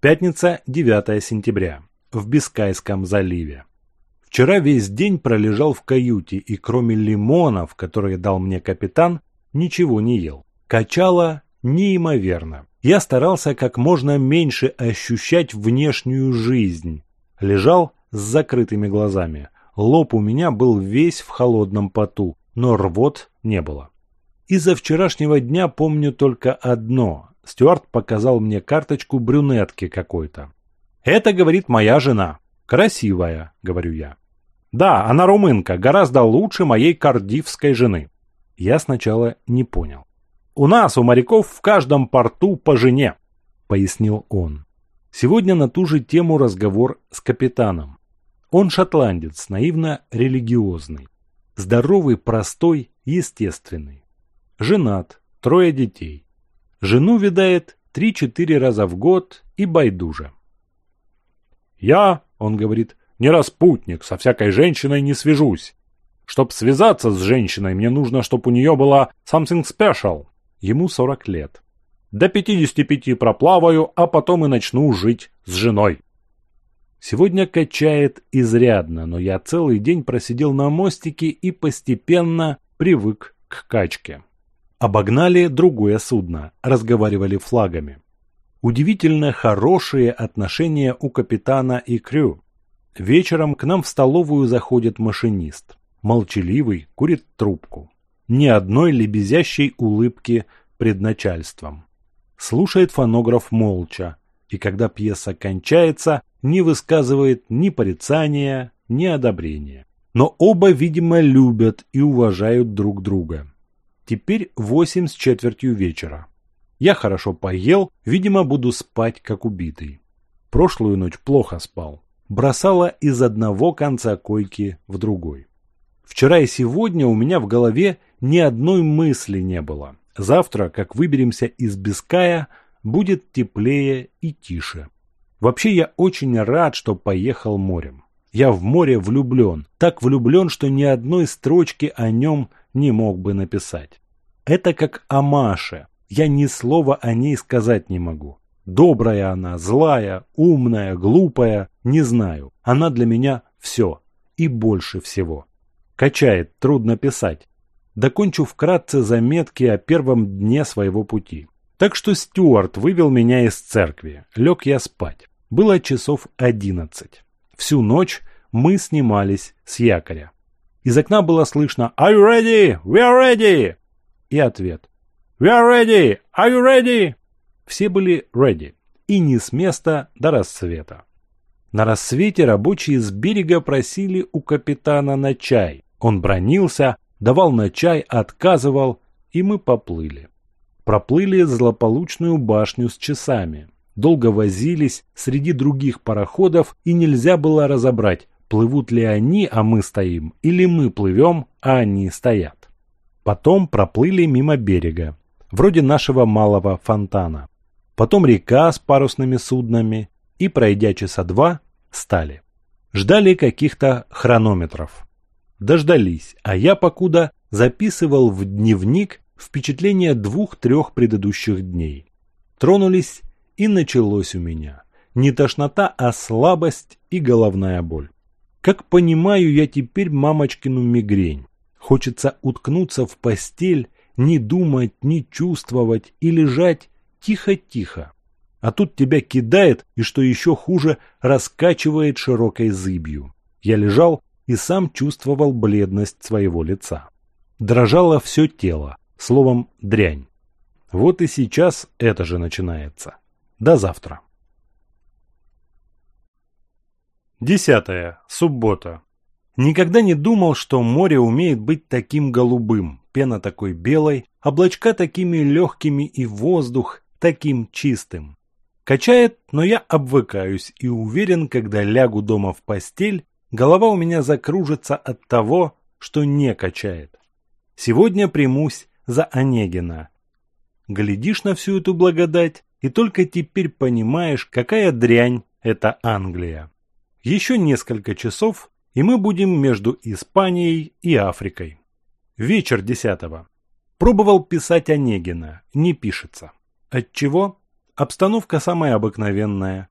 Пятница, 9 сентября. В Бискайском заливе. Вчера весь день пролежал в каюте и кроме лимонов, которые дал мне капитан, ничего не ел. Качало неимоверно. Я старался как можно меньше ощущать внешнюю жизнь. Лежал с закрытыми глазами. Лоб у меня был весь в холодном поту, но рвот не было. Из-за вчерашнего дня помню только одно Стюарт показал мне карточку брюнетки какой-то. «Это, — говорит, — моя жена. Красивая, — говорю я. Да, она румынка, гораздо лучше моей кардивской жены». Я сначала не понял. «У нас, у моряков, в каждом порту по жене», — пояснил он. Сегодня на ту же тему разговор с капитаном. Он шотландец, наивно религиозный. Здоровый, простой, естественный. Женат, трое детей жену видает три-четыре раза в год и байдуже. «Я, — он говорит, — не распутник, со всякой женщиной не свяжусь. Чтоб связаться с женщиной, мне нужно, чтоб у нее была something special. Ему 40 лет. До 55 проплаваю, а потом и начну жить с женой. Сегодня качает изрядно, но я целый день просидел на мостике и постепенно привык к качке обогнали другое судно, разговаривали флагами. Удивительно хорошие отношения у капитана и крю. Вечером к нам в столовую заходит машинист. Молчаливый, курит трубку. Ни одной лебезящей улыбки пред начальством. Слушает фонограф молча. И когда пьеса кончается, не высказывает ни порицания, ни одобрения. Но оба, видимо, любят и уважают друг друга. Теперь восемь с четвертью вечера. Я хорошо поел, видимо, буду спать как убитый. Прошлую ночь плохо спал. Бросала из одного конца койки в другой. Вчера и сегодня у меня в голове ни одной мысли не было. Завтра, как выберемся из Беская, будет теплее и тише. Вообще я очень рад, что поехал морем. Я в море влюблен. Так влюблен, что ни одной строчки о нем не мог бы написать. Это как о Маше. Я ни слова о ней сказать не могу. Добрая она, злая, умная, глупая, не знаю. Она для меня все и больше всего. Качает, трудно писать. Докончу вкратце заметки о первом дне своего пути. Так что Стюарт вывел меня из церкви. Лег я спать. Было часов одиннадцать. Всю ночь мы снимались с якоря. Из окна было слышно «Are you ready? We are ready!» и ответ «We are ready! Are you ready?» Все были ready и не с места до рассвета. На рассвете рабочие с берега просили у капитана на чай. Он бронился, давал на чай, отказывал, и мы поплыли. Проплыли злополучную башню с часами. Долго возились среди других пароходов, и нельзя было разобрать, плывут ли они, а мы стоим, или мы плывем, а они стоят. Потом проплыли мимо берега, вроде нашего малого фонтана. Потом река с парусными суднами, и, пройдя часа два, стали. Ждали каких-то хронометров. Дождались, а я покуда записывал в дневник впечатления двух-трех предыдущих дней. Тронулись, и началось у меня не тошнота, а слабость и головная боль. Как понимаю я теперь мамочкину мигрень. Хочется уткнуться в постель, не думать, не чувствовать и лежать тихо-тихо. А тут тебя кидает и, что еще хуже, раскачивает широкой зыбью. Я лежал и сам чувствовал бледность своего лица. Дрожало все тело, словом, дрянь. Вот и сейчас это же начинается. До завтра. Десятое. Суббота. Никогда не думал, что море умеет быть таким голубым, пена такой белой, облачка такими легкими и воздух таким чистым. Качает, но я обвыкаюсь и уверен, когда лягу дома в постель, голова у меня закружится от того, что не качает. Сегодня примусь за Онегина. Глядишь на всю эту благодать и только теперь понимаешь, какая дрянь это Англия еще несколько часов, и мы будем между Испанией и Африкой. Вечер десятого. Пробовал писать Онегина, не пишется. Отчего? Обстановка самая обыкновенная.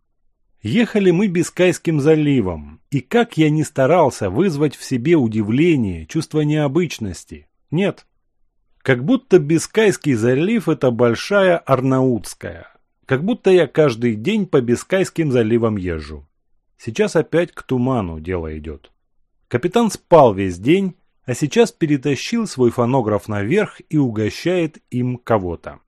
Ехали мы Бискайским заливом, и как я не старался вызвать в себе удивление, чувство необычности. Нет. Как будто Бискайский залив – это большая Арнаутская. Как будто я каждый день по Бискайским заливам езжу. Сейчас опять к туману дело идет. Капитан спал весь день, а сейчас перетащил свой фонограф наверх и угощает им кого-то.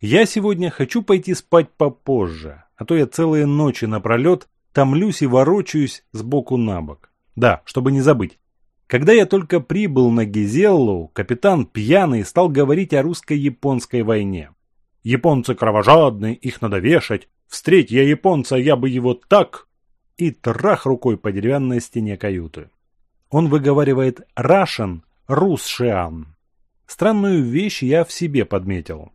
Я сегодня хочу пойти спать попозже, а то я целые ночи напролет томлюсь и ворочаюсь сбоку на бок. Да, чтобы не забыть. Когда я только прибыл на Гизеллу, капитан пьяный стал говорить о русско-японской войне. Японцы кровожадны, их надо вешать. Встреть я японца, я бы его так и трах рукой по деревянной стене каюты. Он выговаривает «Рашен», «Русшиан». Странную вещь я в себе подметил.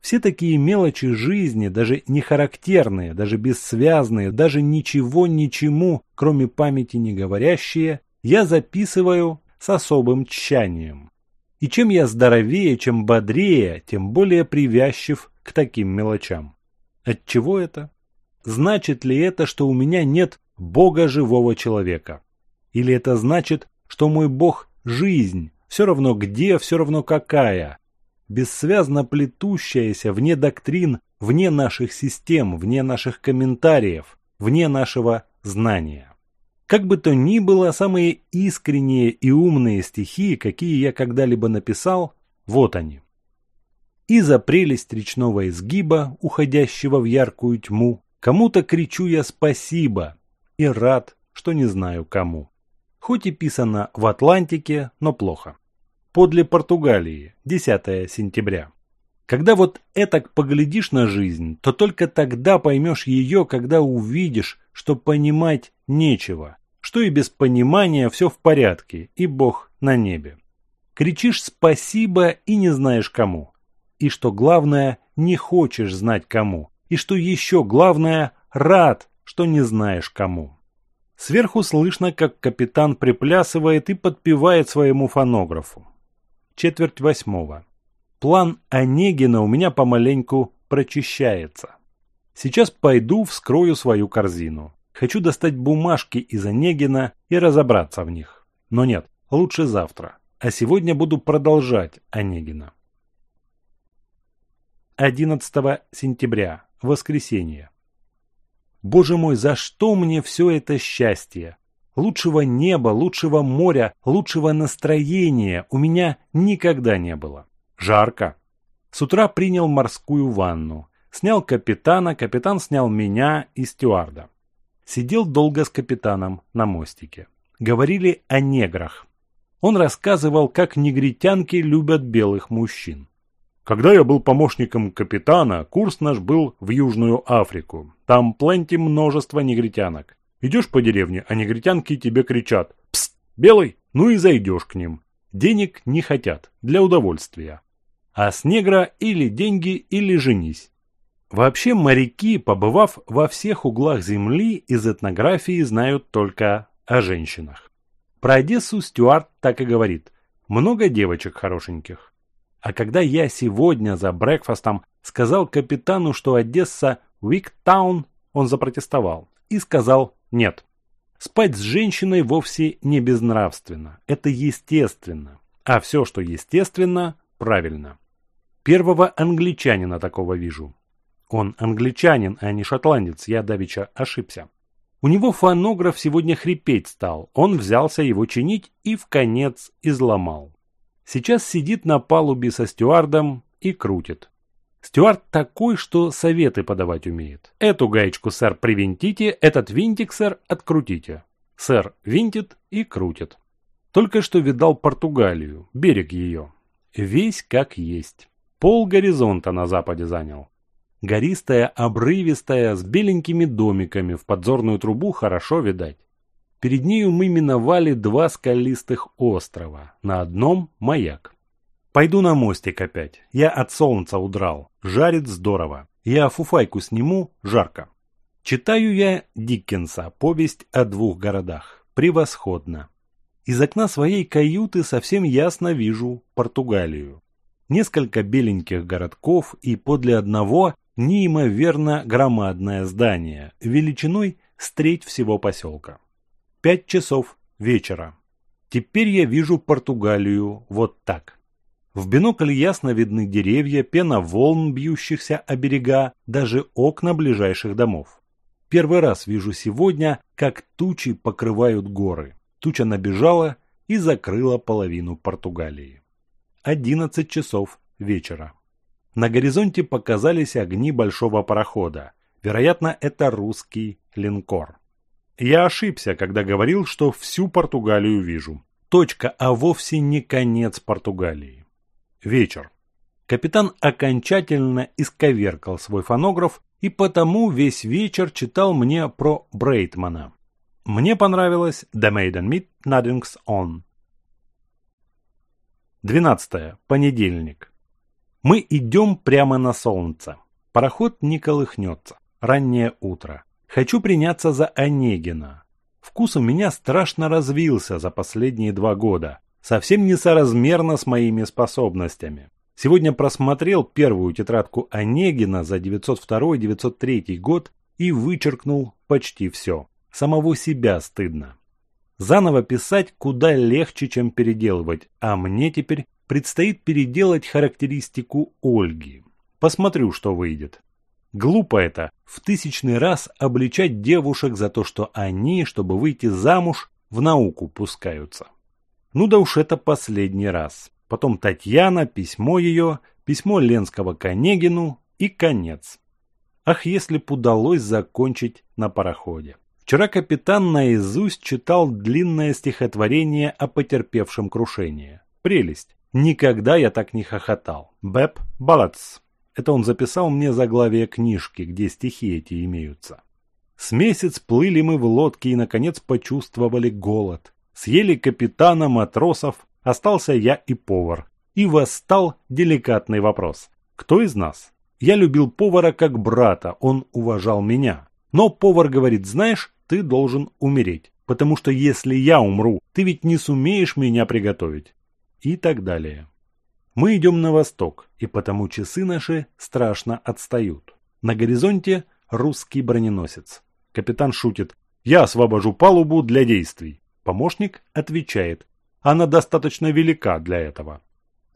Все такие мелочи жизни, даже не характерные, даже бессвязные, даже ничего ничему, кроме памяти не говорящие, я записываю с особым тщанием. И чем я здоровее, чем бодрее, тем более привязчив к таким мелочам. От чего это? Значит ли это, что у меня нет Бога живого человека. Или это значит, что мой Бог – жизнь, все равно где, все равно какая, бессвязно плетущаяся вне доктрин, вне наших систем, вне наших комментариев, вне нашего знания. Как бы то ни было, самые искренние и умные стихи, какие я когда-либо написал, вот они. И за прелесть речного изгиба, уходящего в яркую тьму, кому-то кричу я спасибо, и рад, что не знаю кому. Хоть и писано в Атлантике, но плохо. Подле Португалии, 10 сентября. Когда вот этак поглядишь на жизнь, то только тогда поймешь ее, когда увидишь, что понимать нечего, что и без понимания все в порядке, и Бог на небе. Кричишь «спасибо» и не знаешь кому. И что главное, не хочешь знать кому. И что еще главное, рад, что не знаешь кому. Сверху слышно, как капитан приплясывает и подпевает своему фонографу. Четверть восьмого. План Онегина у меня помаленьку прочищается. Сейчас пойду вскрою свою корзину. Хочу достать бумажки из Онегина и разобраться в них. Но нет, лучше завтра. А сегодня буду продолжать Онегина. 11 сентября. Воскресенье. Боже мой, за что мне все это счастье? Лучшего неба, лучшего моря, лучшего настроения у меня никогда не было. Жарко. С утра принял морскую ванну. Снял капитана, капитан снял меня и стюарда. Сидел долго с капитаном на мостике. Говорили о неграх. Он рассказывал, как негритянки любят белых мужчин. Когда я был помощником капитана, курс наш был в Южную Африку. Там пленти множество негритянок. Идешь по деревне, а негритянки тебе кричат «Псс! Белый!» Ну и зайдешь к ним. Денег не хотят, для удовольствия. А с негра или деньги, или женись. Вообще моряки, побывав во всех углах земли, из этнографии знают только о женщинах. Про Одессу Стюарт так и говорит. Много девочек хорошеньких. А когда я сегодня за брекфастом сказал капитану, что Одесса – Виктаун, он запротестовал и сказал «нет». Спать с женщиной вовсе не безнравственно, это естественно. А все, что естественно, правильно. Первого англичанина такого вижу. Он англичанин, а не шотландец, я давеча ошибся. У него фонограф сегодня хрипеть стал, он взялся его чинить и в конец изломал. Сейчас сидит на палубе со стюардом и крутит. Стюард такой, что советы подавать умеет. Эту гаечку, сэр, привинтите, этот винтик, сэр, открутите. Сэр винтит и крутит. Только что видал Португалию, берег ее. Весь как есть. Пол горизонта на западе занял. Гористая, обрывистая, с беленькими домиками в подзорную трубу хорошо видать. Перед нею мы миновали два скалистых острова, на одном маяк. Пойду на мостик опять. Я от солнца удрал. Жарит здорово. Я фуфайку сниму, жарко. Читаю я Диккенса, повесть о двух городах. Превосходно. Из окна своей каюты совсем ясно вижу Португалию. Несколько беленьких городков и подле одного неимоверно громадное здание, величиной с треть всего поселка пять часов вечера. Теперь я вижу Португалию вот так. В бинокль ясно видны деревья, пена волн, бьющихся о берега, даже окна ближайших домов. Первый раз вижу сегодня, как тучи покрывают горы. Туча набежала и закрыла половину Португалии. 11 часов вечера. На горизонте показались огни большого парохода. Вероятно, это русский линкор. Я ошибся, когда говорил, что всю Португалию вижу. Точка, а вовсе не конец Португалии. Вечер. Капитан окончательно исковеркал свой фонограф и потому весь вечер читал мне про Брейтмана. Мне понравилось «The Maiden Meet Nothing's On». 12. Понедельник. Мы идем прямо на солнце. Пароход не колыхнется. Раннее утро. Хочу приняться за Онегина. Вкус у меня страшно развился за последние два года, совсем несоразмерно с моими способностями. Сегодня просмотрел первую тетрадку Онегина за 902-903 год и вычеркнул почти все. Самого себя стыдно. Заново писать куда легче, чем переделывать, а мне теперь предстоит переделать характеристику Ольги. Посмотрю, что выйдет. Глупо это, в тысячный раз обличать девушек за то, что они, чтобы выйти замуж, в науку пускаются. Ну да уж это последний раз. Потом Татьяна, письмо ее, письмо Ленского к Онегину и конец. Ах, если б удалось закончить на пароходе. Вчера капитан наизусть читал длинное стихотворение о потерпевшем крушение. Прелесть. Никогда я так не хохотал. Бэп, Балац. Это он записал мне заглавие книжки, где стихи эти имеются. С месяц плыли мы в лодке и, наконец, почувствовали голод. Съели капитана, матросов, остался я и повар. И восстал деликатный вопрос. Кто из нас? Я любил повара как брата, он уважал меня. Но повар говорит, знаешь, ты должен умереть, потому что если я умру, ты ведь не сумеешь меня приготовить. И так далее. Мы идем на восток, и потому часы наши страшно отстают. На горизонте русский броненосец. Капитан шутит. Я освобожу палубу для действий. Помощник отвечает. Она достаточно велика для этого.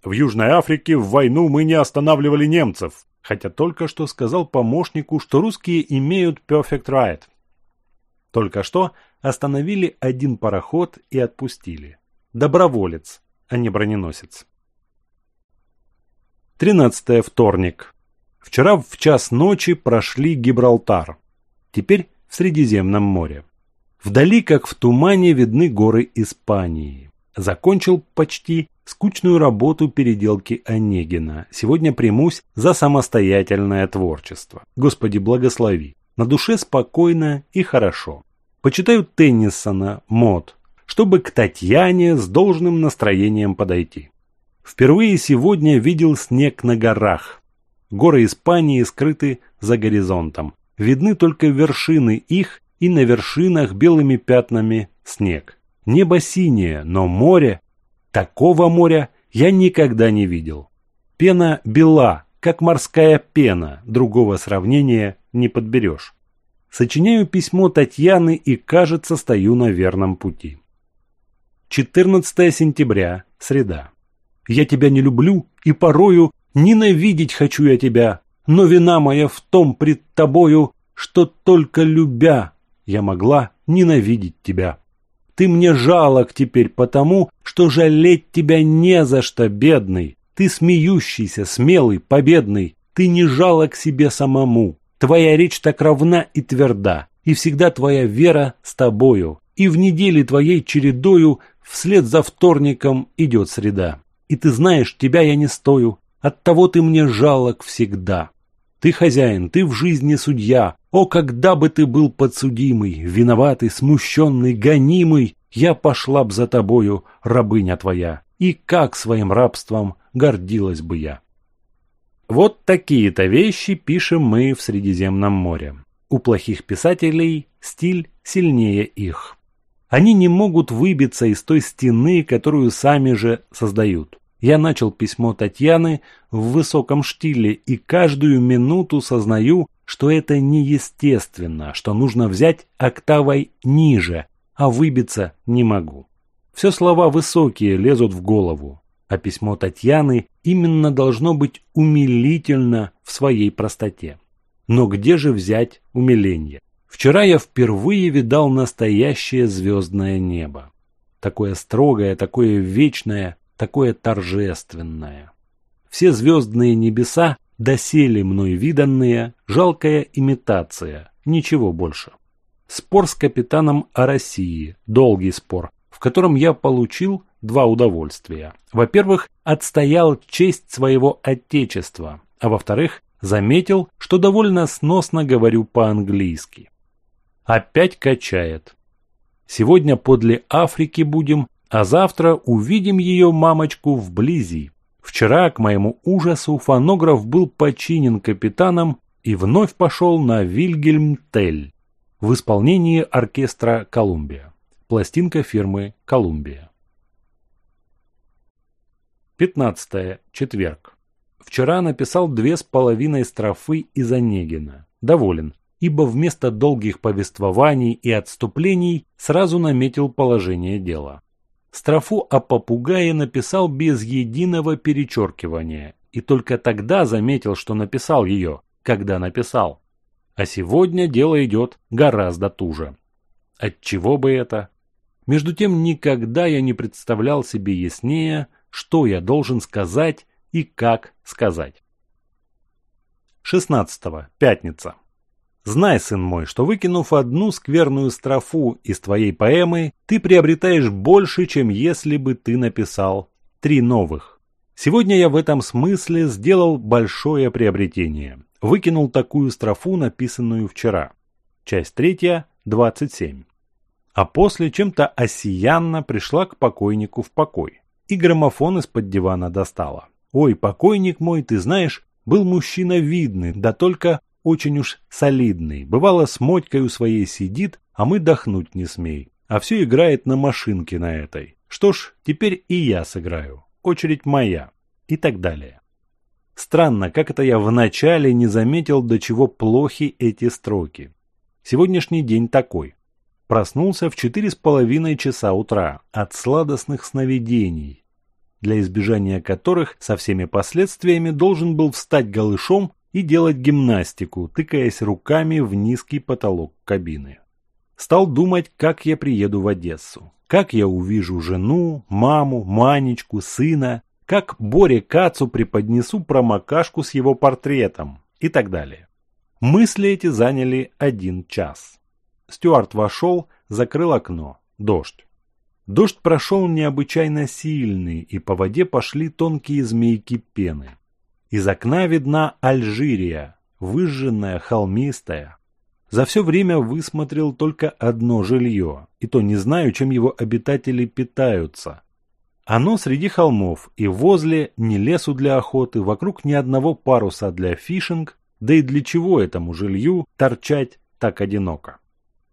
В Южной Африке в войну мы не останавливали немцев, хотя только что сказал помощнику, что русские имеют perfect right. Только что остановили один пароход и отпустили. Доброволец, а не броненосец. 13 вторник. Вчера в час ночи прошли Гибралтар. Теперь в Средиземном море. Вдали, как в тумане, видны горы Испании. Закончил почти скучную работу переделки Онегина. Сегодня примусь за самостоятельное творчество. Господи, благослови. На душе спокойно и хорошо. Почитаю Теннисона, мод, чтобы к Татьяне с должным настроением подойти. Впервые сегодня видел снег на горах. Горы Испании скрыты за горизонтом. Видны только вершины их и на вершинах белыми пятнами снег. Небо синее, но море... Такого моря я никогда не видел. Пена бела, как морская пена, другого сравнения не подберешь. Сочиняю письмо Татьяны и, кажется, стою на верном пути. 14 сентября, среда. Я тебя не люблю и порою ненавидеть хочу я тебя, но вина моя в том пред тобою, что только любя я могла ненавидеть тебя. Ты мне жалок теперь потому, что жалеть тебя не за что, бедный. Ты смеющийся, смелый, победный. Ты не жалок себе самому. Твоя речь так равна и тверда, и всегда твоя вера с тобою. И в неделе твоей чередою вслед за вторником идет среда. И ты знаешь, тебя я не стою. Оттого ты мне жалок всегда. Ты хозяин, ты в жизни судья. О, когда бы ты был подсудимый, виноватый, смущенный, гонимый, я пошла б за тобою, рабыня твоя. И как своим рабством гордилась бы я. Вот такие-то вещи пишем мы в Средиземном море. У плохих писателей стиль сильнее их. Они не могут выбиться из той стены, которую сами же создают. Я начал письмо Татьяны в высоком штиле и каждую минуту сознаю, что это неестественно, что нужно взять октавой ниже, а выбиться не могу. Все слова высокие лезут в голову, а письмо Татьяны именно должно быть умилительно в своей простоте. Но где же взять умиление? Вчера я впервые видал настоящее звездное небо. Такое строгое, такое вечное, такое торжественное. Все звездные небеса, доселе мной виданные, жалкая имитация, ничего больше. Спор с капитаном о России, долгий спор, в котором я получил два удовольствия. Во-первых, отстоял честь своего отечества, а во-вторых, заметил, что довольно сносно говорю по-английски опять качает. Сегодня подле Африки будем, а завтра увидим ее мамочку вблизи. Вчера, к моему ужасу, фонограф был починен капитаном и вновь пошел на Вильгельм-Тель в исполнении оркестра «Колумбия». Пластинка фирмы «Колумбия». 15. Четверг. Вчера написал две с половиной строфы из Онегина. Доволен ибо вместо долгих повествований и отступлений сразу наметил положение дела. Страфу о попугае написал без единого перечеркивания и только тогда заметил, что написал ее, когда написал. А сегодня дело идет гораздо туже. Отчего бы это? Между тем, никогда я не представлял себе яснее, что я должен сказать и как сказать. 16. Пятница. Знай, сын мой, что выкинув одну скверную строфу из твоей поэмы, ты приобретаешь больше, чем если бы ты написал три новых. Сегодня я в этом смысле сделал большое приобретение. Выкинул такую строфу, написанную вчера. Часть третья, 27. А после чем-то осиянно пришла к покойнику в покой. И граммофон из-под дивана достала. «Ой, покойник мой, ты знаешь, был мужчина видный, да только очень уж солидный. Бывало, с мотькой у своей сидит, а мы дохнуть не смей. А все играет на машинке на этой. Что ж, теперь и я сыграю. Очередь моя. И так далее. Странно, как это я вначале не заметил, до чего плохи эти строки. Сегодняшний день такой. Проснулся в четыре с половиной часа утра от сладостных сновидений, для избежания которых со всеми последствиями должен был встать голышом и делать гимнастику, тыкаясь руками в низкий потолок кабины. Стал думать, как я приеду в Одессу, как я увижу жену, маму, Манечку, сына, как Боре Кацу преподнесу промокашку с его портретом и так далее. Мысли эти заняли один час. Стюарт вошел, закрыл окно. Дождь. Дождь прошел необычайно сильный, и по воде пошли тонкие змейки пены. Из окна видна Алжирия, выжженная, холмистая. За все время высмотрел только одно жилье, и то не знаю, чем его обитатели питаются. Оно среди холмов, и возле ни лесу для охоты, вокруг ни одного паруса для фишинг, да и для чего этому жилью торчать так одиноко.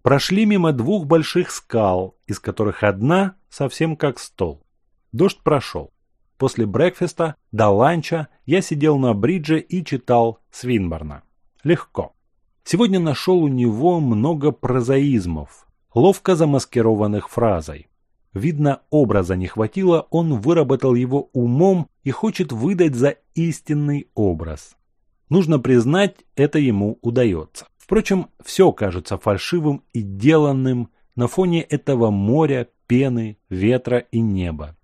Прошли мимо двух больших скал, из которых одна совсем как стол. Дождь прошел. После брекфеста, до ланча я сидел на бридже и читал Свинборна. Легко. Сегодня нашел у него много прозаизмов, ловко замаскированных фразой. Видно, образа не хватило, он выработал его умом и хочет выдать за истинный образ. Нужно признать, это ему удается. Впрочем, все кажется фальшивым и деланным на фоне этого моря, пены, ветра и неба.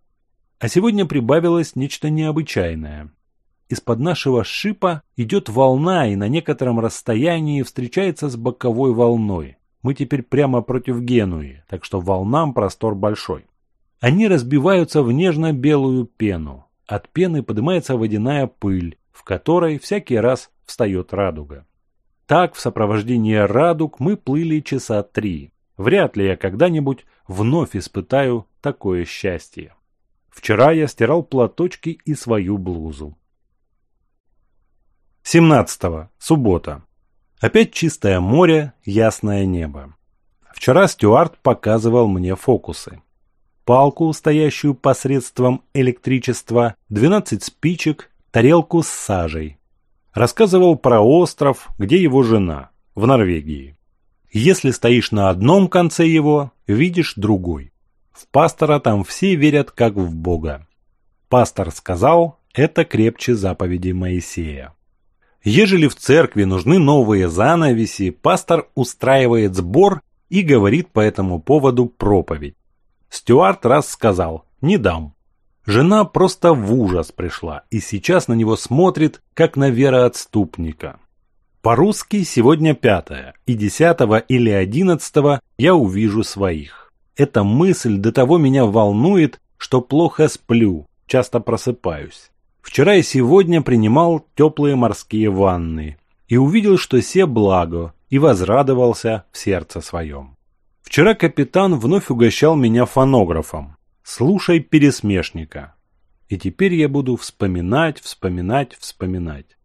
А сегодня прибавилось нечто необычайное. Из-под нашего шипа идет волна и на некотором расстоянии встречается с боковой волной. Мы теперь прямо против Генуи, так что волнам простор большой. Они разбиваются в нежно-белую пену. От пены поднимается водяная пыль, в которой всякий раз встает радуга. Так, в сопровождении радуг мы плыли часа три. Вряд ли я когда-нибудь вновь испытаю такое счастье. Вчера я стирал платочки и свою блузу. 17. Суббота. Опять чистое море, ясное небо. Вчера Стюарт показывал мне фокусы. Палку, стоящую посредством электричества, 12 спичек, тарелку с сажей. Рассказывал про остров, где его жена, в Норвегии. Если стоишь на одном конце его, видишь другой. В пастора там все верят как в Бога. Пастор сказал, это крепче заповеди Моисея. Ежели в церкви нужны новые занавеси, пастор устраивает сбор и говорит по этому поводу проповедь. Стюарт раз сказал «не дам». Жена просто в ужас пришла и сейчас на него смотрит, как на вероотступника. По-русски сегодня пятое, и десятого или одиннадцатого я увижу своих. Эта мысль до того меня волнует, что плохо сплю, часто просыпаюсь. Вчера и сегодня принимал теплые морские ванны и увидел, что все благо, и возрадовался в сердце своем. Вчера капитан вновь угощал меня фонографом. «Слушай пересмешника». И теперь я буду вспоминать, вспоминать, вспоминать.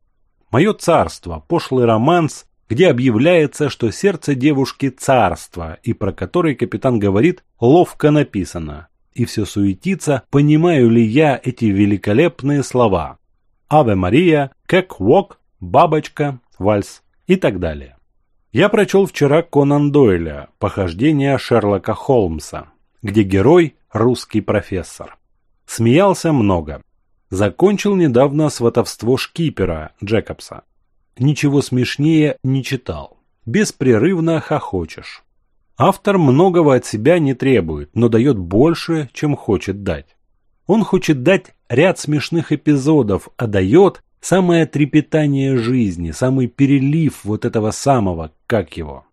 Мое царство, пошлый романс где объявляется, что сердце девушки царство, и про который капитан говорит «ловко написано». И все суетится, понимаю ли я эти великолепные слова. «Аве Мария», «Как вок», «Бабочка», «Вальс» и так далее. Я прочел вчера Конан Дойля «Похождение Шерлока Холмса», где герой – русский профессор. Смеялся много. Закончил недавно сватовство шкипера Джекобса. Ничего смешнее не читал. Беспрерывно хохочешь. Автор многого от себя не требует, но дает больше, чем хочет дать. Он хочет дать ряд смешных эпизодов, а дает самое трепетание жизни, самый перелив вот этого самого, как его.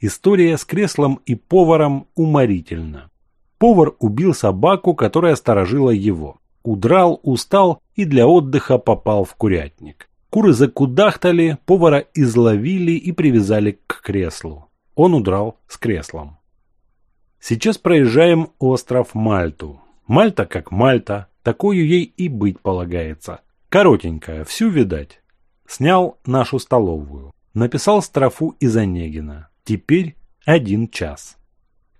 История с креслом и поваром уморительна. Повар убил собаку, которая сторожила его. Удрал, устал и для отдыха попал в курятник. Куры закудахтали, повара изловили и привязали к креслу. Он удрал с креслом. Сейчас проезжаем остров Мальту. Мальта как Мальта, такую ей и быть полагается. Коротенькая, всю видать. Снял нашу столовую. Написал строфу из Онегина. Теперь один час.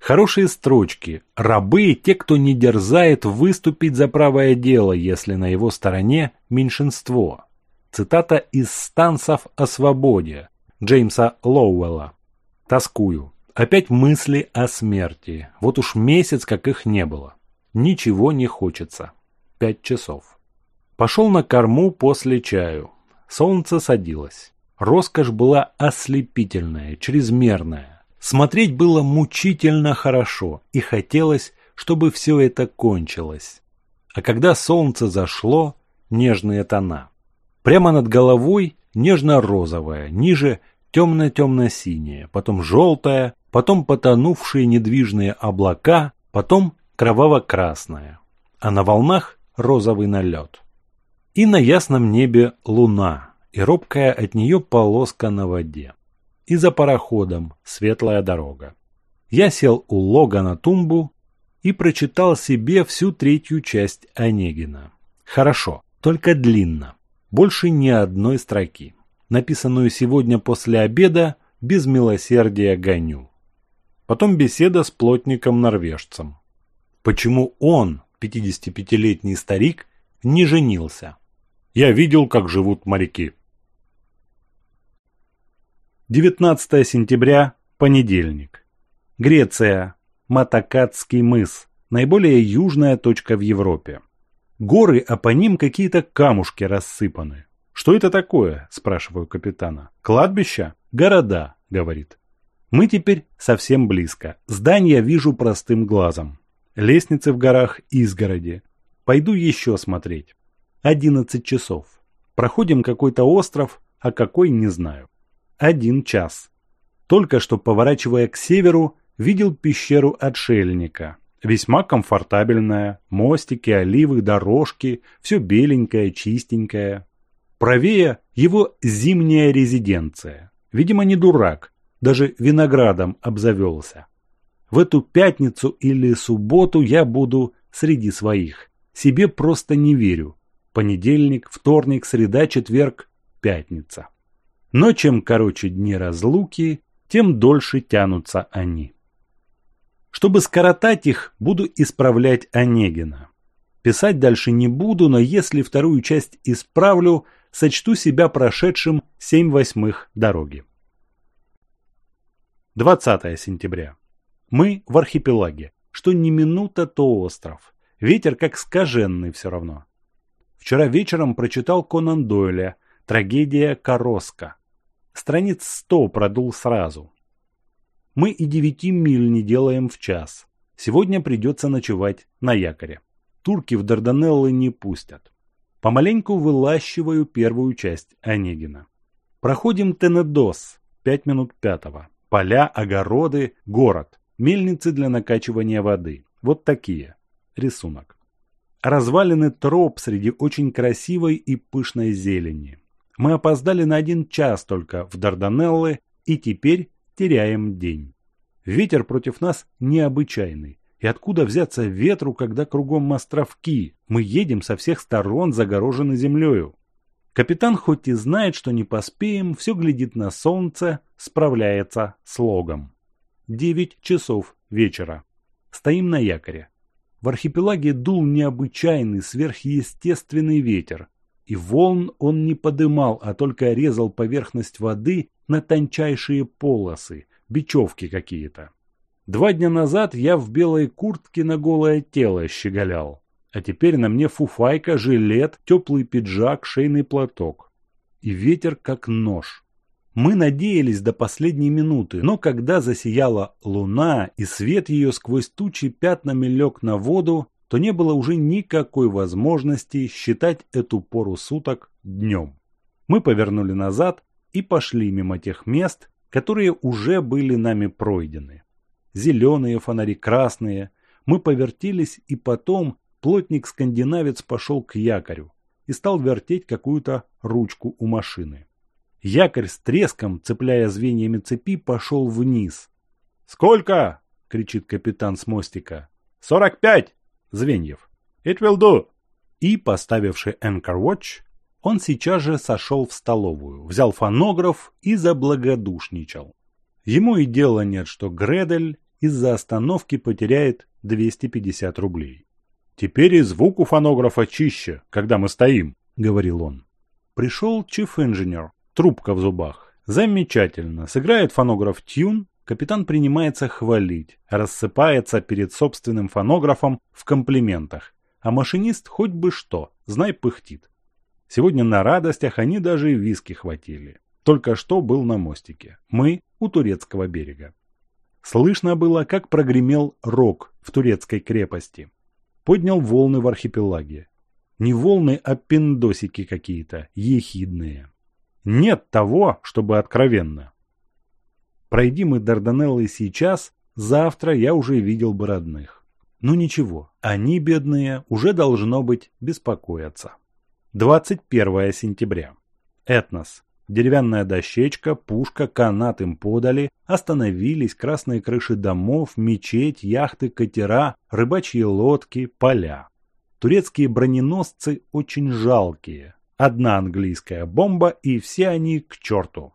Хорошие строчки. Рабы – те, кто не дерзает выступить за правое дело, если на его стороне меньшинство. Цитата из «Станцев о свободе» Джеймса Лоуэлла. «Тоскую. Опять мысли о смерти. Вот уж месяц, как их не было. Ничего не хочется. Пять часов. Пошел на корму после чаю. Солнце садилось. Роскошь была ослепительная, чрезмерная. Смотреть было мучительно хорошо, и хотелось, чтобы все это кончилось. А когда солнце зашло, нежные тона – Прямо над головой нежно розовая, ниже темно-темно синяя, потом желтая, потом потонувшие недвижные облака, потом кроваво красная, а на волнах розовый налет. И на ясном небе луна, и робкая от нее полоска на воде. И за пароходом светлая дорога. Я сел у лога на тумбу и прочитал себе всю третью часть Онегина. Хорошо, только длинно больше ни одной строки, написанную сегодня после обеда без милосердия гоню. Потом беседа с плотником-норвежцем. Почему он, 55-летний старик, не женился? Я видел, как живут моряки. 19 сентября, понедельник. Греция, Матакатский мыс, наиболее южная точка в Европе. Горы а по ним какие-то камушки рассыпаны. «Что это такое?» – спрашиваю капитана. «Кладбища? Города», – говорит. Мы теперь совсем близко. Здания вижу простым глазом. Лестницы в горах, изгороди. Пойду еще смотреть. 11 часов. Проходим какой-то остров, а какой не знаю. Один час. Только что поворачивая к северу, видел пещеру отшельника. Весьма комфортабельная, мостики, оливы, дорожки, все беленькое, чистенькое. Правее его зимняя резиденция. Видимо, не дурак, даже виноградом обзавелся. В эту пятницу или субботу я буду среди своих. Себе просто не верю. Понедельник, вторник, среда, четверг, пятница. Но чем короче дни разлуки, тем дольше тянутся они. Чтобы скоротать их, буду исправлять Онегина. Писать дальше не буду, но если вторую часть исправлю, сочту себя прошедшим семь восьмых дороги. 20 сентября. Мы в архипелаге. Что ни минута, то остров. Ветер как скаженный все равно. Вчера вечером прочитал Конан Дойля «Трагедия Короска». Страниц сто продул сразу. Мы и девяти миль не делаем в час. Сегодня придется ночевать на якоре. Турки в Дарданеллы не пустят. Помаленьку вылащиваю первую часть Онегина. Проходим Тенедос, Пять минут пятого. Поля, огороды, город. Мельницы для накачивания воды. Вот такие. Рисунок. Развалины троп среди очень красивой и пышной зелени. Мы опоздали на один час только в Дарданеллы и теперь теряем день. Ветер против нас необычайный. И откуда взяться ветру, когда кругом островки? Мы едем со всех сторон, загорожены землею. Капитан хоть и знает, что не поспеем, все глядит на солнце, справляется с логом. 9 часов вечера. Стоим на якоре. В архипелаге дул необычайный сверхъестественный ветер и волн он не подымал, а только резал поверхность воды на тончайшие полосы, бечевки какие-то. Два дня назад я в белой куртке на голое тело щеголял, а теперь на мне фуфайка, жилет, теплый пиджак, шейный платок. И ветер как нож. Мы надеялись до последней минуты, но когда засияла луна и свет ее сквозь тучи пятнами лег на воду, то не было уже никакой возможности считать эту пору суток днем. Мы повернули назад и пошли мимо тех мест, которые уже были нами пройдены. Зеленые фонари красные. Мы повертились и потом плотник-скандинавец пошел к якорю и стал вертеть какую-то ручку у машины. Якорь с треском, цепляя звеньями цепи, пошел вниз. «Сколько?» — кричит капитан с мостика. «Сорок пять!» Звеньев. «It will do!» И, поставивший Anchor-Watch, он сейчас же сошел в столовую, взял фонограф и заблагодушничал. Ему и дела нет, что Гредель из-за остановки потеряет 250 рублей. «Теперь и звук у фонографа чище, когда мы стоим», — говорил он. Пришел чиф-инженер, трубка в зубах. Замечательно, сыграет фонограф тюн, капитан принимается хвалить, рассыпается перед собственным фонографом в комплиментах, а машинист хоть бы что, знай пыхтит. Сегодня на радостях они даже и виски хватили. Только что был на мостике. Мы у турецкого берега. Слышно было, как прогремел рок в турецкой крепости. Поднял волны в архипелаге. Не волны, а пиндосики какие-то, ехидные. Нет того, чтобы откровенно. Пройди мы Дарданеллы сейчас, завтра я уже видел бы родных. Ну ничего, они, бедные, уже должно быть беспокоятся. 21 сентября. Этнос. Деревянная дощечка, пушка, канат им подали, остановились красные крыши домов, мечеть, яхты, катера, рыбачьи лодки, поля. Турецкие броненосцы очень жалкие. Одна английская бомба и все они к черту.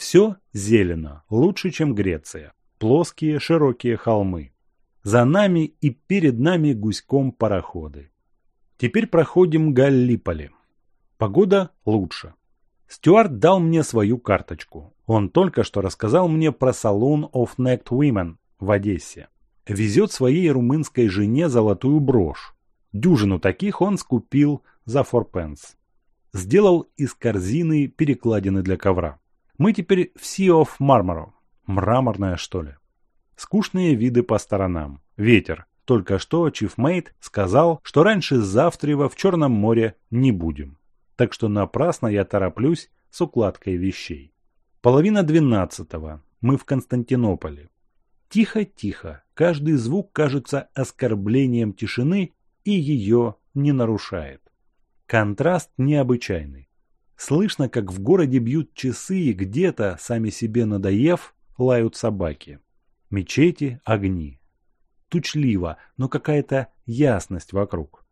Все зелено, лучше, чем Греция. Плоские широкие холмы. За нами и перед нами гуськом пароходы. Теперь проходим Галлиполи. Погода лучше. Стюарт дал мне свою карточку. Он только что рассказал мне про салон of Necked Women в Одессе. Везет своей румынской жене золотую брошь. Дюжину таких он скупил за форпенс. Сделал из корзины перекладины для ковра. Мы теперь в Sea of Marmara, мраморное что ли. Скучные виды по сторонам, ветер. Только что Чифмейт сказал, что раньше завтрева в Черном море не будем. Так что напрасно я тороплюсь с укладкой вещей. Половина двенадцатого. Мы в Константинополе. Тихо-тихо. Каждый звук кажется оскорблением тишины и ее не нарушает. Контраст необычайный. Слышно, как в городе бьют часы, и где-то, сами себе надоев, лают собаки. Мечети, огни. Тучливо, но какая-то ясность вокруг.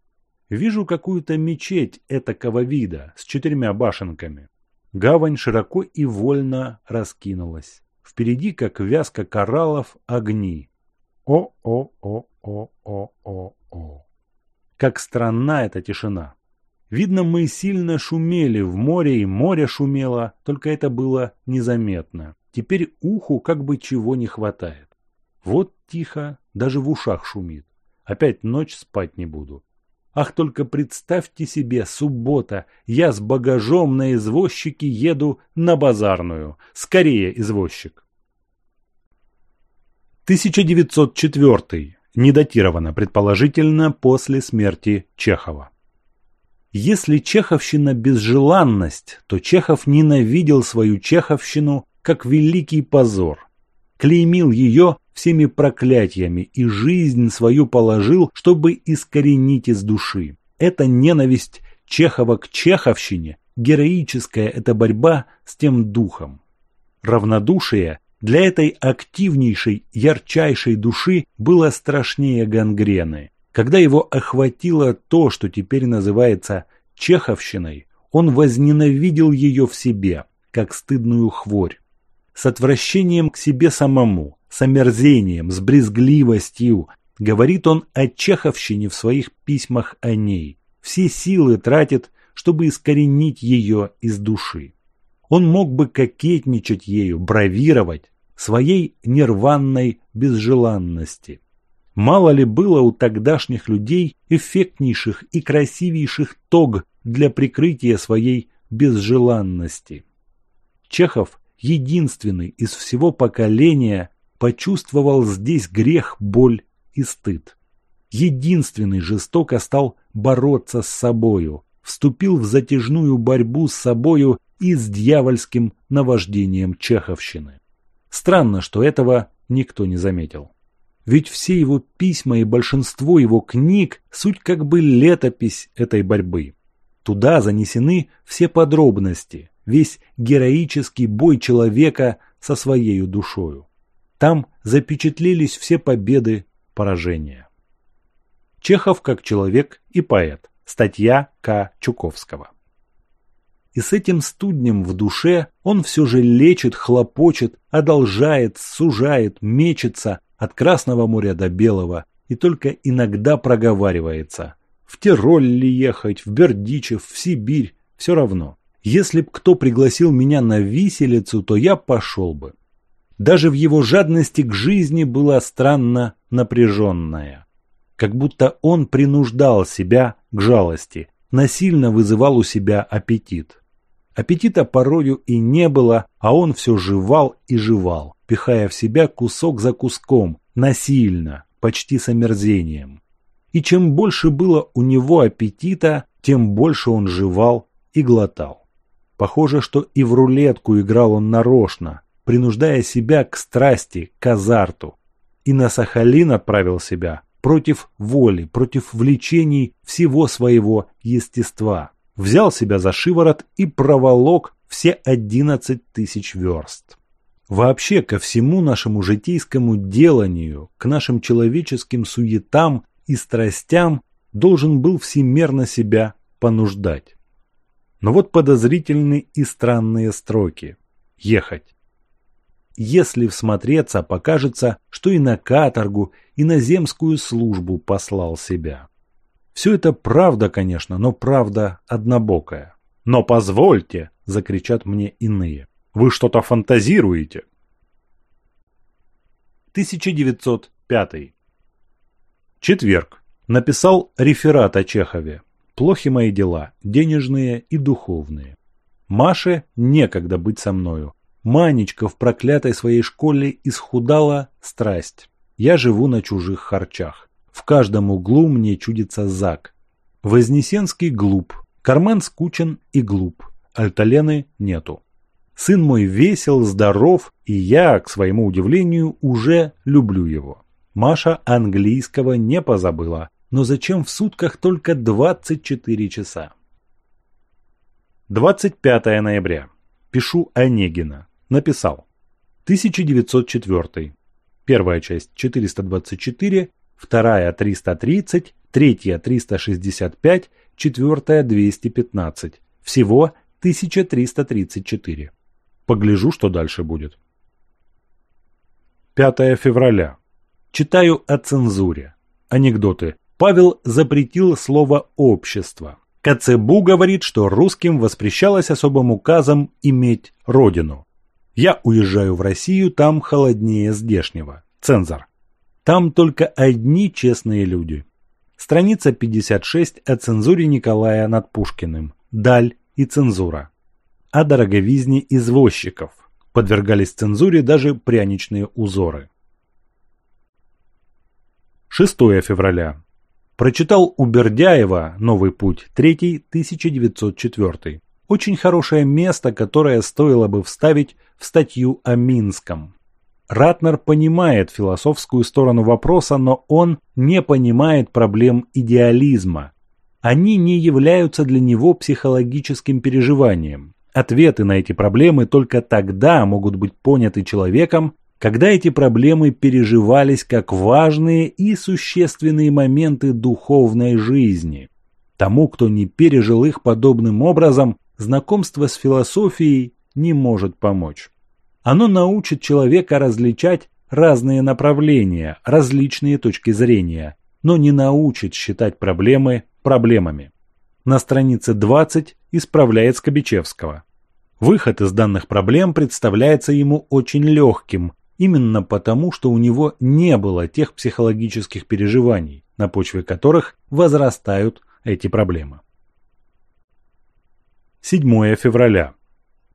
Вижу какую-то мечеть этакого вида с четырьмя башенками. Гавань широко и вольно раскинулась. Впереди, как вязка кораллов, огни. О-о-о-о-о-о-о. Как странна эта тишина. Видно, мы сильно шумели в море, и море шумело, только это было незаметно. Теперь уху как бы чего не хватает. Вот тихо, даже в ушах шумит. Опять ночь спать не буду. Ах, только представьте себе, суббота, я с багажом на извозчике еду на базарную. Скорее, извозчик. 1904. Недатировано, предположительно, после смерти Чехова. Если чеховщина – безжеланность, то Чехов ненавидел свою чеховщину как великий позор. Клеймил ее всеми проклятиями и жизнь свою положил, чтобы искоренить из души. Это ненависть Чехова к чеховщине – героическая эта борьба с тем духом. Равнодушие для этой активнейшей, ярчайшей души было страшнее гангрены – когда его охватило то, что теперь называется чеховщиной, он возненавидел ее в себе, как стыдную хворь. С отвращением к себе самому, с омерзением, с брезгливостью говорит он о чеховщине в своих письмах о ней. Все силы тратит, чтобы искоренить ее из души. Он мог бы кокетничать ею, бравировать своей нерванной безжеланности – Мало ли было у тогдашних людей эффектнейших и красивейших тог для прикрытия своей безжеланности. Чехов, единственный из всего поколения, почувствовал здесь грех, боль и стыд. Единственный жестоко стал бороться с собою, вступил в затяжную борьбу с собою и с дьявольским наваждением чеховщины. Странно, что этого никто не заметил. Ведь все его письма и большинство его книг – суть как бы летопись этой борьбы. Туда занесены все подробности, весь героический бой человека со своей душою. Там запечатлелись все победы, поражения. Чехов как человек и поэт. Статья К. Чуковского. И с этим студнем в душе он все же лечит, хлопочет, одолжает, сужает, мечется, от Красного моря до Белого и только иногда проговаривается. В Тироль ли ехать, в Бердичев, в Сибирь, все равно. Если б кто пригласил меня на виселицу, то я пошел бы. Даже в его жадности к жизни была странно напряженная. Как будто он принуждал себя к жалости, насильно вызывал у себя аппетит. Аппетита порою и не было, а он все жевал и жевал, пихая в себя кусок за куском, насильно, почти с омерзением. И чем больше было у него аппетита, тем больше он жевал и глотал. Похоже, что и в рулетку играл он нарочно, принуждая себя к страсти, к азарту. И на Сахалин отправил себя против воли, против влечений всего своего естества взял себя за шиворот и проволок все 11 тысяч верст. Вообще ко всему нашему житейскому деланию, к нашим человеческим суетам и страстям должен был всемерно себя понуждать. Но вот подозрительны и странные строки. Ехать. Если всмотреться, покажется, что и на каторгу, и на земскую службу послал себя. Все это правда, конечно, но правда однобокая. Но позвольте, закричат мне иные. Вы что-то фантазируете. 1905. Четверг. Написал реферат о Чехове. Плохи мои дела, денежные и духовные. Маше некогда быть со мною. Манечка в проклятой своей школе исхудала страсть. Я живу на чужих харчах. В каждом углу мне чудится Зак. Вознесенский глуп, Кармен скучен и глуп, Альталены нету. Сын мой весел, здоров, и я, к своему удивлению, уже люблю его. Маша английского не позабыла, но зачем в сутках только 24 часа? 25 ноября. Пишу Онегина. Написал. 1904. Первая часть 424, вторая 330, третья 365, четвертая 215. Всего 1334. Погляжу, что дальше будет. 5 февраля. Читаю о цензуре. Анекдоты. Павел запретил слово «общество». КЦБУ говорит, что русским воспрещалось особым указом иметь родину. Я уезжаю в Россию, там холоднее здешнего. Цензор. Там только одни честные люди. Страница 56 о цензуре Николая над Пушкиным. Даль и цензура. О дороговизне извозчиков. Подвергались цензуре даже пряничные узоры. 6 февраля. Прочитал у Бердяева «Новый путь», 3 1904. Очень хорошее место, которое стоило бы вставить в статью о Минском. Ратнер понимает философскую сторону вопроса, но он не понимает проблем идеализма. Они не являются для него психологическим переживанием. Ответы на эти проблемы только тогда могут быть поняты человеком, когда эти проблемы переживались как важные и существенные моменты духовной жизни. Тому, кто не пережил их подобным образом, знакомство с философией не может помочь. Оно научит человека различать разные направления, различные точки зрения, но не научит считать проблемы проблемами. На странице 20 исправляет Скобичевского. Выход из данных проблем представляется ему очень легким, именно потому, что у него не было тех психологических переживаний, на почве которых возрастают эти проблемы. 7 февраля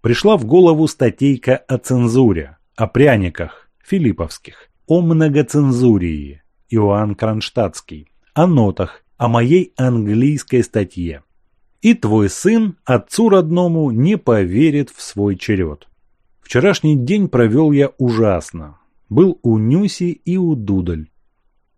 пришла в голову статейка о цензуре, о пряниках, филипповских, о многоцензурии, Иоанн Кронштадтский, о нотах, о моей английской статье. И твой сын отцу родному не поверит в свой черед. Вчерашний день провел я ужасно. Был у Нюси и у Дудаль.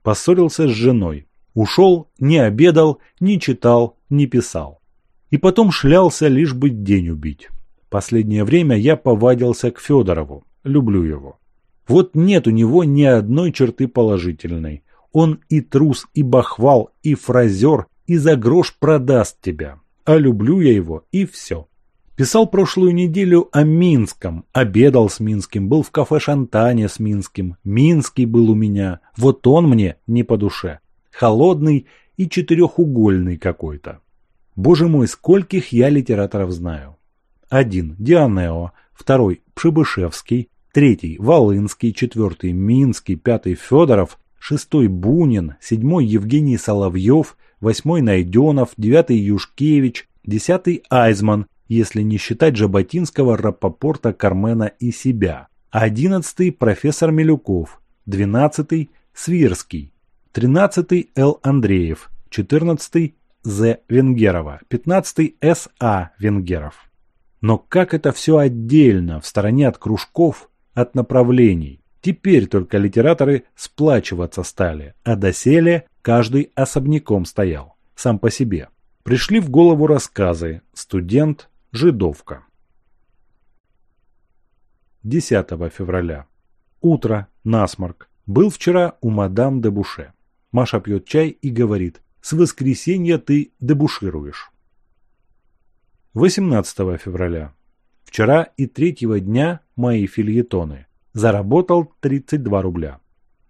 Поссорился с женой. Ушел, не обедал, не читал, не писал. И потом шлялся лишь бы день убить. Последнее время я повадился к Федорову, люблю его. Вот нет у него ни одной черты положительной. Он и трус, и бахвал, и фразер, и за грош продаст тебя. А люблю я его, и все. Писал прошлую неделю о Минском, обедал с Минским, был в кафе Шантане с Минским, Минский был у меня, вот он мне не по душе. Холодный и четырехугольный какой-то. Боже мой, скольких я литераторов знаю один Дианео, второй Пшибышевский, третий Волынский, четвертый Минский, пятый Федоров, шестой Бунин, седьмой Евгений Соловьев, восьмой Найденов, девятый Юшкевич, десятый Айзман, если не считать Жаботинского, Рапопорта, Кармена и себя, одиннадцатый профессор Милюков, двенадцатый Свирский, тринадцатый Л. Андреев, четырнадцатый З. Венгерова, пятнадцатый С. А. Венгеров. Но как это все отдельно, в стороне от кружков, от направлений. Теперь только литераторы сплачиваться стали, а доселе каждый особняком стоял, сам по себе. Пришли в голову рассказы «Студент», «Жидовка». 10 февраля. Утро, насморк. Был вчера у мадам де Буше. Маша пьет чай и говорит, с воскресенья ты дебушируешь. 18 февраля. Вчера и третьего дня мои фильетоны. Заработал 32 рубля.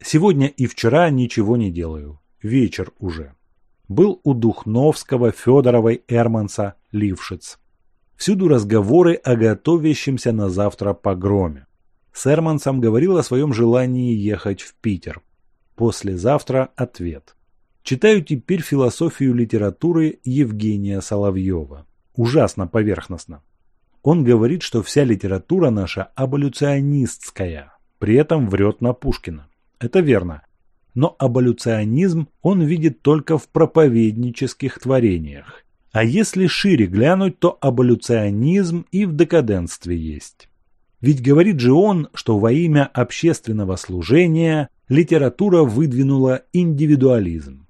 Сегодня и вчера ничего не делаю. Вечер уже. Был у Духновского, Федоровой, Эрманса, Лившиц. Всюду разговоры о готовящемся на завтра погроме. С Эрмансом говорил о своем желании ехать в Питер. Послезавтра ответ. Читаю теперь философию литературы Евгения Соловьева ужасно поверхностно. Он говорит, что вся литература наша аболюционистская, при этом врет на Пушкина. Это верно. Но аболюционизм он видит только в проповеднических творениях. А если шире глянуть, то аболюционизм и в декаденстве есть. Ведь говорит же он, что во имя общественного служения литература выдвинула индивидуализм.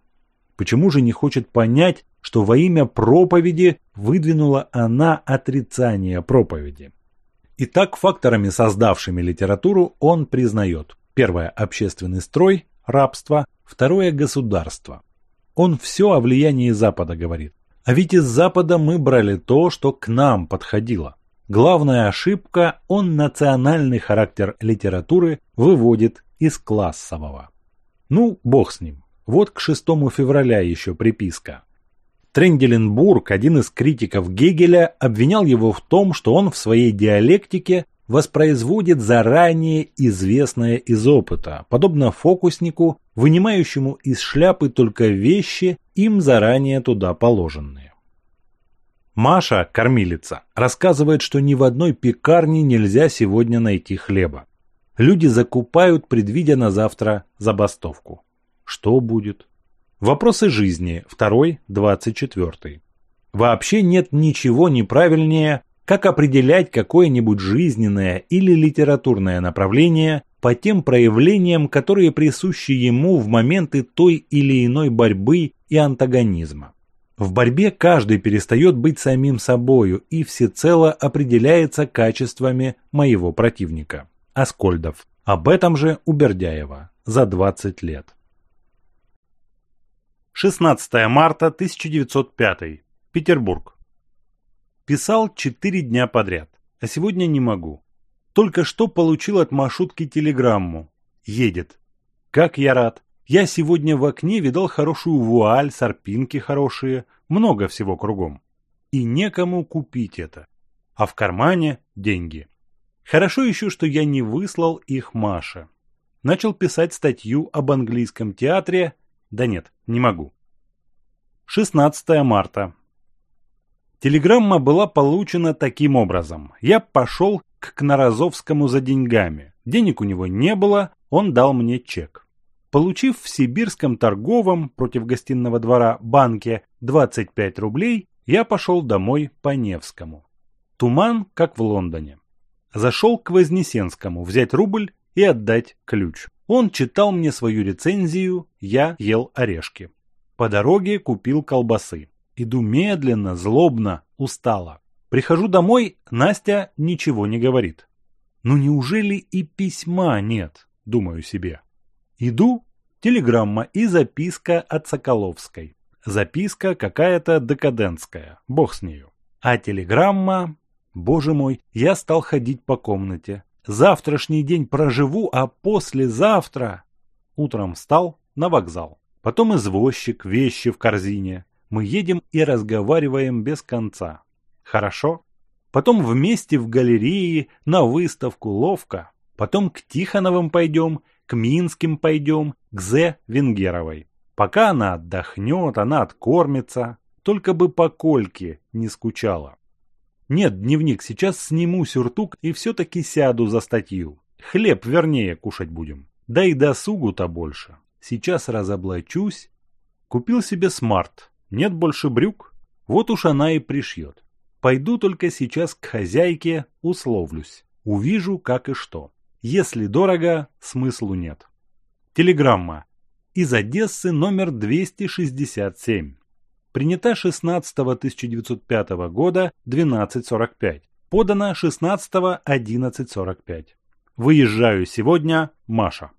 Почему же не хочет понять, что во имя проповеди выдвинула она отрицание проповеди. Итак, факторами, создавшими литературу, он признает первое – общественный строй, рабство, второе – государство. Он все о влиянии Запада говорит. А ведь из Запада мы брали то, что к нам подходило. Главная ошибка – он национальный характер литературы выводит из классового. Ну, бог с ним. Вот к 6 февраля еще приписка. Тренделенбург, один из критиков Гегеля, обвинял его в том, что он в своей диалектике воспроизводит заранее известное из опыта, подобно фокуснику, вынимающему из шляпы только вещи, им заранее туда положенные. Маша, кормилица, рассказывает, что ни в одной пекарне нельзя сегодня найти хлеба. Люди закупают, предвидя на завтра забастовку. Что будет? Вопросы жизни, второй, двадцать четвертый. Вообще нет ничего неправильнее, как определять какое-нибудь жизненное или литературное направление по тем проявлениям, которые присущи ему в моменты той или иной борьбы и антагонизма. В борьбе каждый перестает быть самим собою и всецело определяется качествами моего противника. Аскольдов. Об этом же у Бердяева. За 20 лет. 16 марта 1905. Петербург. Писал четыре дня подряд, а сегодня не могу. Только что получил от маршрутки телеграмму. Едет. Как я рад. Я сегодня в окне видал хорошую вуаль, сарпинки хорошие, много всего кругом. И некому купить это. А в кармане деньги. Хорошо еще, что я не выслал их Маше. Начал писать статью об английском театре – да нет, не могу. 16 марта. Телеграмма была получена таким образом. Я пошел к Кнорозовскому за деньгами. Денег у него не было, он дал мне чек. Получив в сибирском торговом против гостиного двора банке 25 рублей, я пошел домой по Невскому. Туман, как в Лондоне. Зашел к Вознесенскому взять рубль и отдать ключ. Он читал мне свою рецензию «Я ел орешки». По дороге купил колбасы. Иду медленно, злобно, устало. Прихожу домой, Настя ничего не говорит. Ну неужели и письма нет, думаю себе. Иду, телеграмма и записка от Соколовской. Записка какая-то декадентская, бог с нею. А телеграмма... Боже мой, я стал ходить по комнате, завтрашний день проживу, а послезавтра...» Утром встал на вокзал. Потом извозчик, вещи в корзине. Мы едем и разговариваем без конца. Хорошо. Потом вместе в галереи на выставку ловко. Потом к Тихоновым пойдем, к Минским пойдем, к Зе Венгеровой. Пока она отдохнет, она откормится. Только бы по Кольке не скучала. Нет, дневник, сейчас сниму сюртук и все-таки сяду за статью. Хлеб, вернее, кушать будем. Да и досугу-то больше. Сейчас разоблачусь. Купил себе смарт. Нет больше брюк. Вот уж она и пришьет. Пойду только сейчас к хозяйке, условлюсь. Увижу, как и что. Если дорого, смыслу нет. Телеграмма. Из Одессы номер 267 принята 16 1905 года 12.45, Подана 16 11.45. Выезжаю сегодня, Маша.